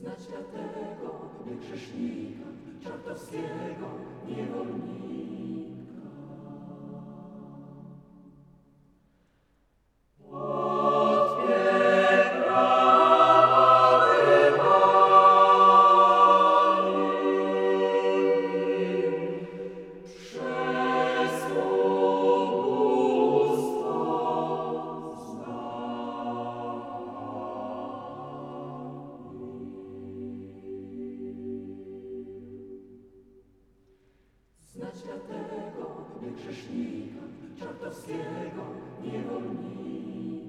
Znać dlatego, by grzesznika czartowskiego niewolnika. Dlatego, by grzesznika czartowskiego niewolnika.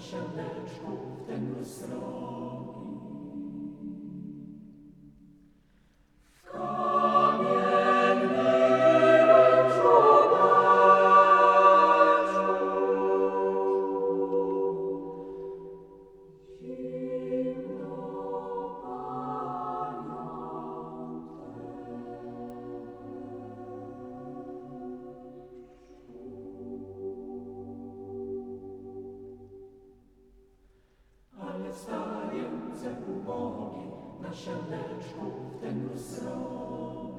shall their truth ten lustro. Ruf, denn du so.